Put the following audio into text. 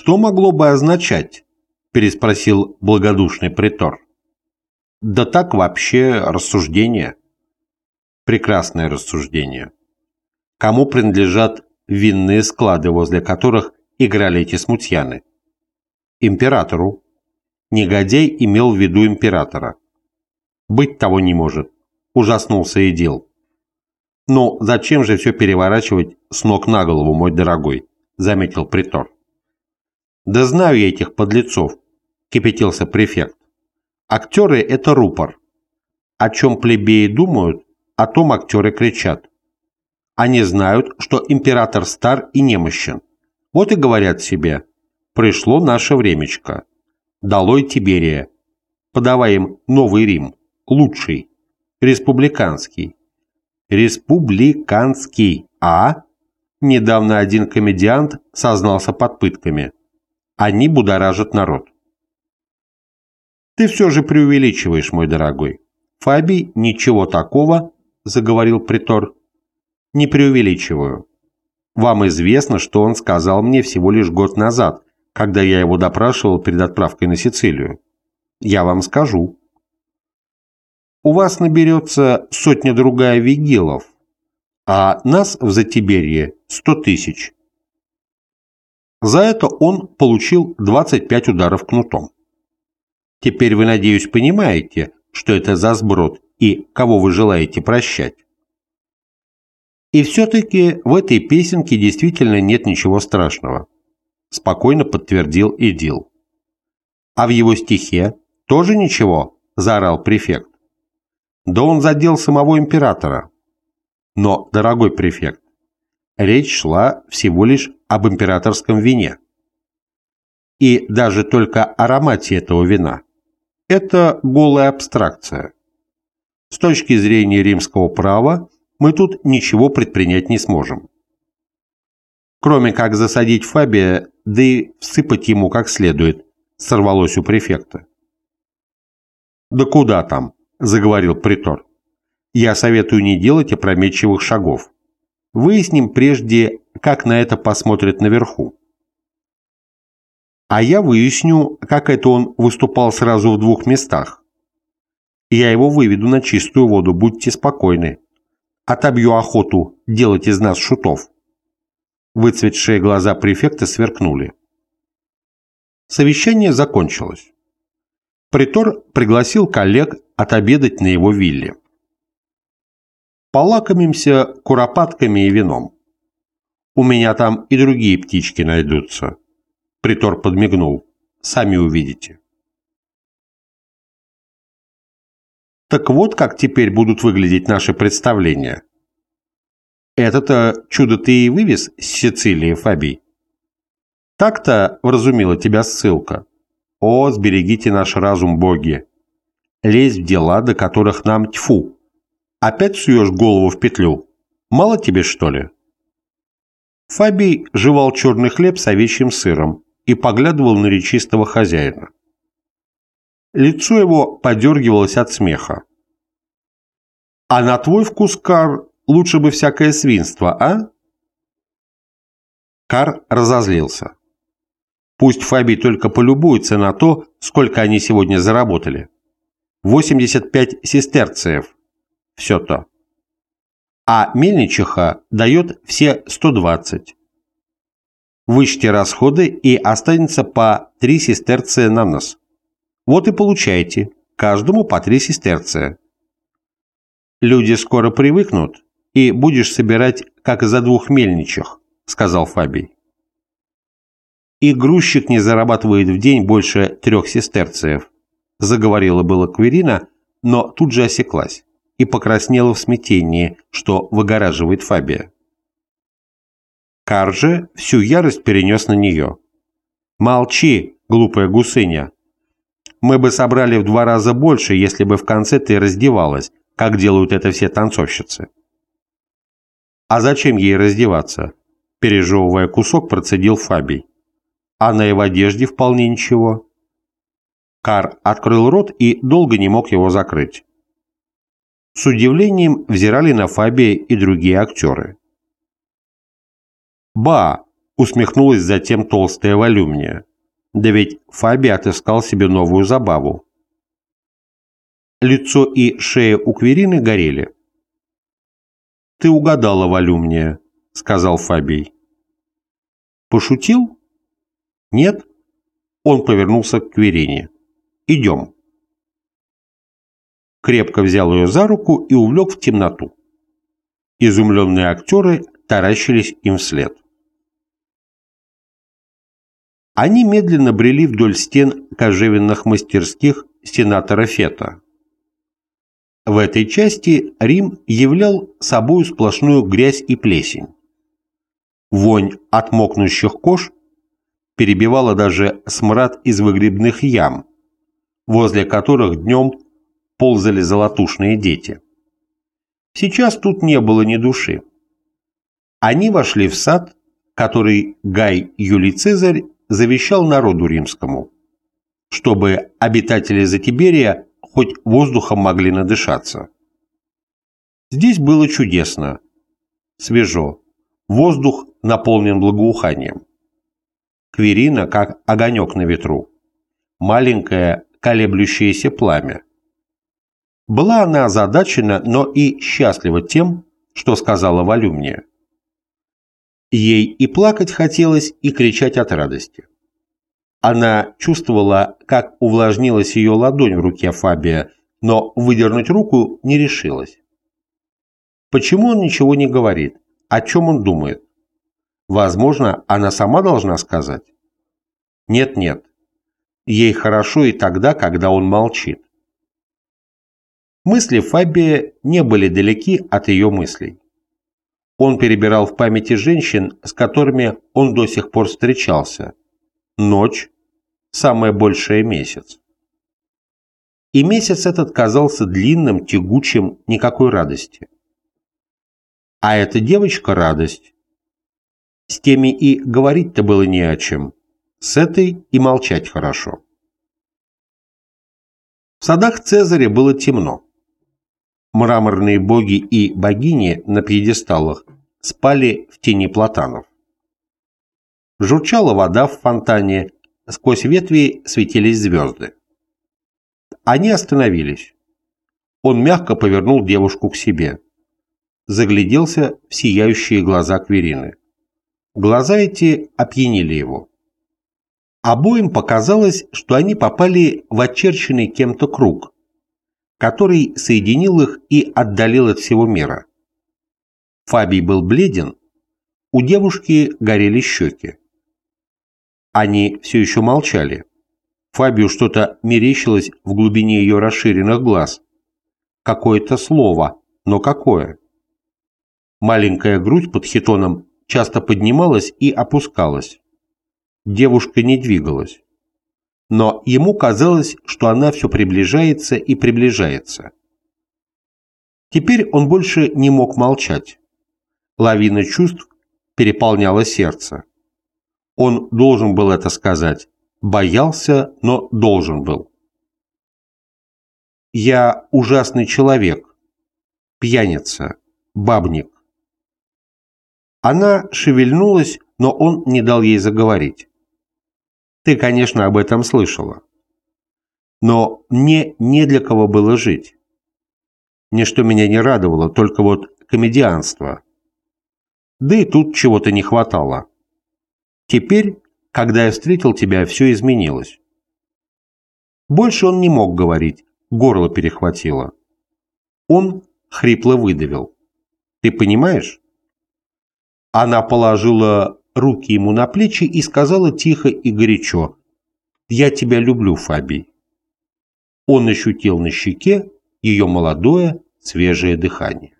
что могло бы означать?» – переспросил благодушный притор. «Да так вообще рассуждение». Прекрасное рассуждение. Кому принадлежат винные склады, возле которых играли эти смутьяны? Императору. Негодяй имел в виду императора. Быть того не может. Ужаснулся и дел. Но зачем же все переворачивать с ног на голову, мой дорогой? Заметил притор. Да знаю я этих подлецов, кипятился префект. Актеры – это рупор. О чем плебеи думают, о том актеры кричат. Они знают, что император стар и немощен. Вот и говорят себе, пришло наше времечко. Долой Тиберия. Подавай им новый Рим, лучший, республиканский. Республиканский, а? Недавно один комедиант сознался под пытками. Они будоражат народ. Ты все же преувеличиваешь, мой дорогой. Фабий ничего такого, заговорил притор, не преувеличиваю. Вам известно, что он сказал мне всего лишь год назад, когда я его допрашивал перед отправкой на Сицилию. Я вам скажу. У вас наберется сотня-другая вигилов, а нас в Затиберье сто тысяч. За это он получил 25 ударов кнутом. Теперь вы, надеюсь, понимаете, что это за сброд и кого вы желаете прощать. И все-таки в этой песенке действительно нет ничего страшного, спокойно подтвердил Идил. А в его стихе тоже ничего, заорал префект. Да он задел самого императора. Но, дорогой префект, речь шла всего лишь об императорском вине. И даже только аромате этого вина. Это голая абстракция. С точки зрения римского права мы тут ничего предпринять не сможем. Кроме как засадить Фабия, да и всыпать ему как следует, сорвалось у префекта. «Да куда там?» – заговорил притор. «Я советую не делать опрометчивых шагов. Выясним прежде, как на это посмотрят наверху. А я выясню, как это он выступал сразу в двух местах. Я его выведу на чистую воду, будьте спокойны отобью охоту делать из нас шутов. Выцветшие глаза префекта сверкнули. Совещание закончилось. Притор пригласил коллег отобедать на его вилле. Полакомимся куропатками и вином. У меня там и другие птички найдутся. Притор подмигнул. Сами увидите. Так вот, как теперь будут выглядеть наши представления. Это-то чудо ты и вывез с Сицилии, Фабий. Так-то вразумила тебя ссылка. О, сберегите наш разум, боги. Лезь в дела, до которых нам тьфу. Опять суешь голову в петлю. Мало тебе, что ли? Фабий жевал черный хлеб с овечьим сыром и поглядывал на речистого хозяина. Лицо его подергивалось от смеха. «А на твой вкус, Кар, лучше бы всякое свинство, а?» Кар разозлился. Пусть Фабий только полюбуется на то, сколько они сегодня заработали. 85 сестерцев. Все то. А мельничиха дает все 120. Вычти расходы и останется по 3 сестерция на нос. Вот и получайте, каждому по три сестерция. Люди скоро привыкнут, и будешь собирать, как за двух мельничих», — сказал Фабий. «И грузчик не зарабатывает в день больше трех сестерциев», — заговорила было Кверина, но тут же осеклась и покраснела в смятении, что выгораживает Фабия. Карже всю ярость перенес на нее. «Молчи, глупая гусыня! Мы бы собрали в два раза больше, если бы в конце ты раздевалась, как делают это все танцовщицы». «А зачем ей раздеваться?» Пережевывая кусок, процедил Фабий. «А на его одежде вполне ничего». Кар открыл рот и долго не мог его закрыть. С удивлением взирали на Фабия и другие актеры. «Ба! Усмехнулась затем толстая валюмния. Да ведь Фаби отыскал себе новую забаву. Лицо и шея у Кверины горели. «Ты угадала, валюмния», — сказал Фабий. «Пошутил?» «Нет?» Он повернулся к Кверине. «Идем». Крепко взял ее за руку и увлек в темноту. Изумленные актеры таращились им вслед. Они медленно брели вдоль стен кожевенных мастерских сенатора Фета. В этой части Рим являл собою сплошную грязь и плесень. Вонь от мокнущих кож перебивала даже смрад из выгребных ям, возле которых днем ползали золотушные дети. Сейчас тут не было ни души. Они вошли в сад, который Гай Юлий Цезарь завещал народу римскому, чтобы обитатели Затиберия хоть воздухом могли надышаться. Здесь было чудесно, свежо, воздух наполнен благоуханием. Кверина, как огонек на ветру, маленькое колеблющееся пламя. Была она озадачена, но и счастлива тем, что сказала Валюмния. Ей и плакать хотелось, и кричать от радости. Она чувствовала, как увлажнилась ее ладонь в руке Фабия, но выдернуть руку не решилась. Почему он ничего не говорит? О чем он думает? Возможно, она сама должна сказать? Нет-нет. Ей хорошо и тогда, когда он молчит. Мысли Фабия не были далеки от ее мыслей. Он перебирал в памяти женщин, с которыми он до сих пор встречался. Ночь, самое большее месяц. И месяц этот казался длинным, тягучим, никакой радости. А эта девочка радость. С теми и говорить-то было не о чем. С этой и молчать хорошо. В садах Цезаря было темно. Мраморные боги и богини на пьедесталах спали в тени платанов. Журчала вода в фонтане, сквозь ветви светились звезды. Они остановились. Он мягко повернул девушку к себе. Загляделся в сияющие глаза Кверины. Глаза эти опьянили его. Обоим показалось, что они попали в очерченный кем-то круг, который соединил их и отдалил от всего мира. Фабий был бледен, у девушки горели щеки. Они все еще молчали. Фабию что-то мерещилось в глубине ее расширенных глаз. Какое-то слово, но какое? Маленькая грудь под хитоном часто поднималась и опускалась. Девушка не двигалась но ему казалось, что она все приближается и приближается. Теперь он больше не мог молчать. Лавина чувств переполняла сердце. Он должен был это сказать. Боялся, но должен был. «Я ужасный человек, пьяница, бабник». Она шевельнулась, но он не дал ей заговорить. Ты, конечно, об этом слышала. Но мне не для кого было жить. Ничто меня не радовало, только вот комедианство. Да и тут чего-то не хватало. Теперь, когда я встретил тебя, все изменилось. Больше он не мог говорить, горло перехватило. Он хрипло выдавил. Ты понимаешь? Она положила руки ему на плечи и сказала тихо и горячо «Я тебя люблю, Фабий». Он ощутил на щеке ее молодое, свежее дыхание.